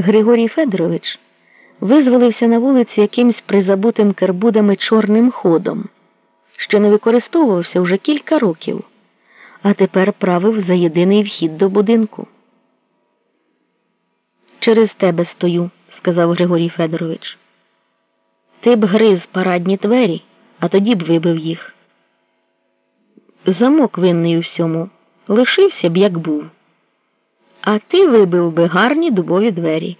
Григорій Федорович визволився на вулицю якимсь призабутим кербудами чорним ходом, що не використовувався вже кілька років, а тепер правив за єдиний вхід до будинку. Через тебе стою, сказав Григорій Федорович. Ти б гриз парадні двері, а тоді б вибив їх. Замок винний у всьому, лишився б, як був. А ти вибив би гарні дубові двері.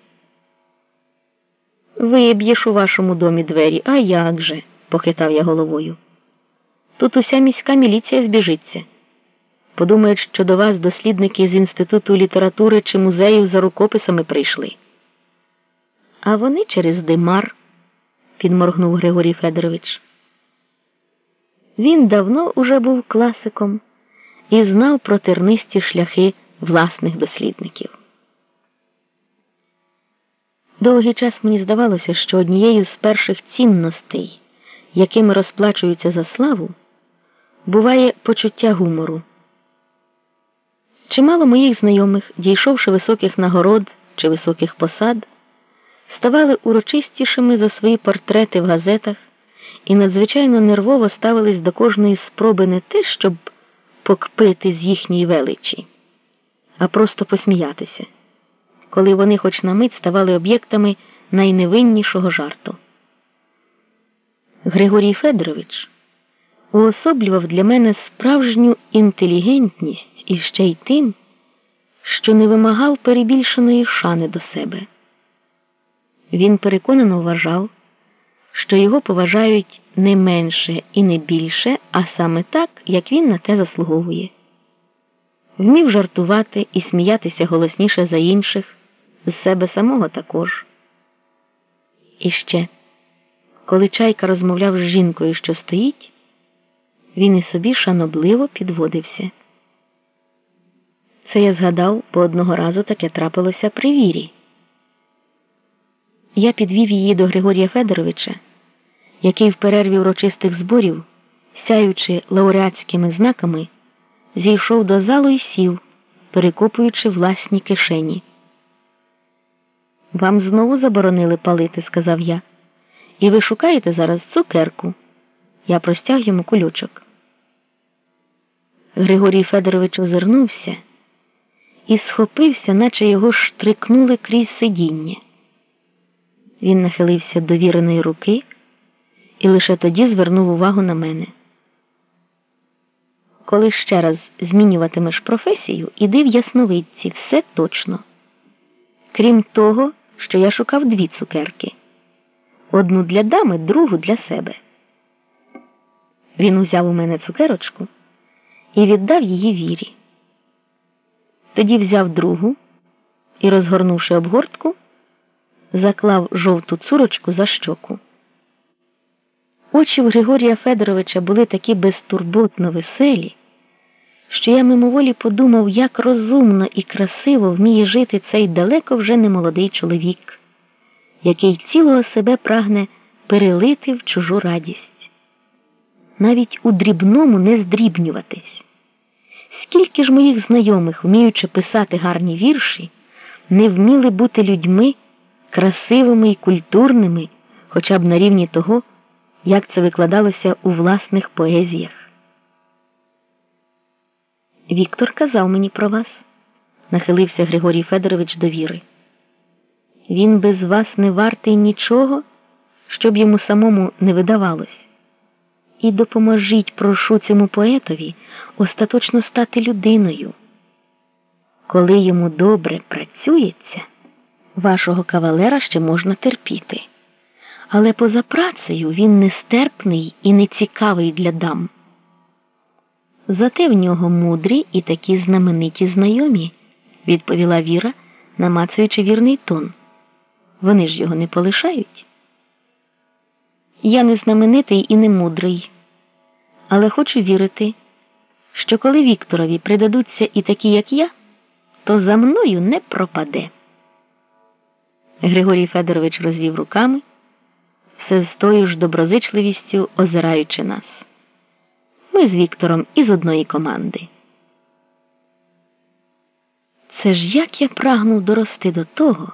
Виб'єш у вашому домі двері, а як же? похитав я головою. Тут уся міська міліція збіжиться. Подумають, що до вас дослідники з Інституту літератури чи музею за рукописами прийшли. А вони через димар, підморгнув Григорій Федорович. Він давно уже був класиком і знав про тернисті шляхи власних дослідників. Довгий час мені здавалося, що однією з перших цінностей, якими розплачуються за славу, буває почуття гумору. Чимало моїх знайомих, дійшовши високих нагород чи високих посад, ставали урочистішими за свої портрети в газетах і надзвичайно нервово ставились до кожної спроби не те, щоб покпити з їхньої величі, а просто посміятися, коли вони хоч на мить ставали об'єктами найневиннішого жарту. Григорій Федорович уособлював для мене справжню інтелігентність і ще й тим, що не вимагав перебільшеної шани до себе. Він переконано вважав, що його поважають не менше і не більше, а саме так, як він на те заслуговує. Вмів жартувати і сміятися голосніше за інших, з себе самого також. І ще, коли чайка розмовляв з жінкою, що стоїть, він і собі шанобливо підводився. Це я згадав, бо одного разу таке трапилося при вірі. Я підвів її до Григорія Федоровича, який в перерві урочистих зборів, сяючи лауреатськими знаками, зійшов до залу і сів, перекопуючи власні кишені. Вам знову заборонили палити, сказав я, і ви шукаєте зараз цукерку. Я простяг йому кульочок. Григорій Федорович озирнувся і схопився, наче його штрикнули крізь сидіння. Він нахилився до віреної руки і лише тоді звернув увагу на мене. Коли ще раз змінюватимеш професію, іди в ясновидці, все точно. Крім того, що я шукав дві цукерки одну для дами, другу для себе. Він узяв у мене цукерочку і віддав її вірі. Тоді взяв другу і, розгорнувши обгортку, заклав жовту цурочку за щоку. Очі в Григорія Федоровича були такі безтурботно веселі, що я мимоволі подумав, як розумно і красиво вміє жити цей далеко вже немолодий чоловік, який цілого себе прагне перелити в чужу радість, навіть у дрібному не здрібнюватись. Скільки ж моїх знайомих, вміючи писати гарні вірші, не вміли бути людьми красивими і культурними, хоча б на рівні того, як це викладалося у власних поезіях. Віктор казав мені про вас, нахилився Григорій Федорович до віри. Він без вас не вартий нічого, щоб йому самому не видавалось. І допоможіть, прошу цьому поетові остаточно стати людиною. Коли йому добре працюється, вашого кавалера ще можна терпіти, але поза працею він нестерпний і нецікавий для дам. Зате в нього мудрі і такі знамениті знайомі, відповіла Віра, намацуючи вірний тон. Вони ж його не полишають. Я не знаменитий і не мудрий, але хочу вірити, що коли Вікторові придадуться і такі, як я, то за мною не пропаде. Григорій Федорович розвів руками, все з тою ж доброзичливістю озираючи нас. Ми з Віктором із одної команди. Це ж як я прагнув дорости до того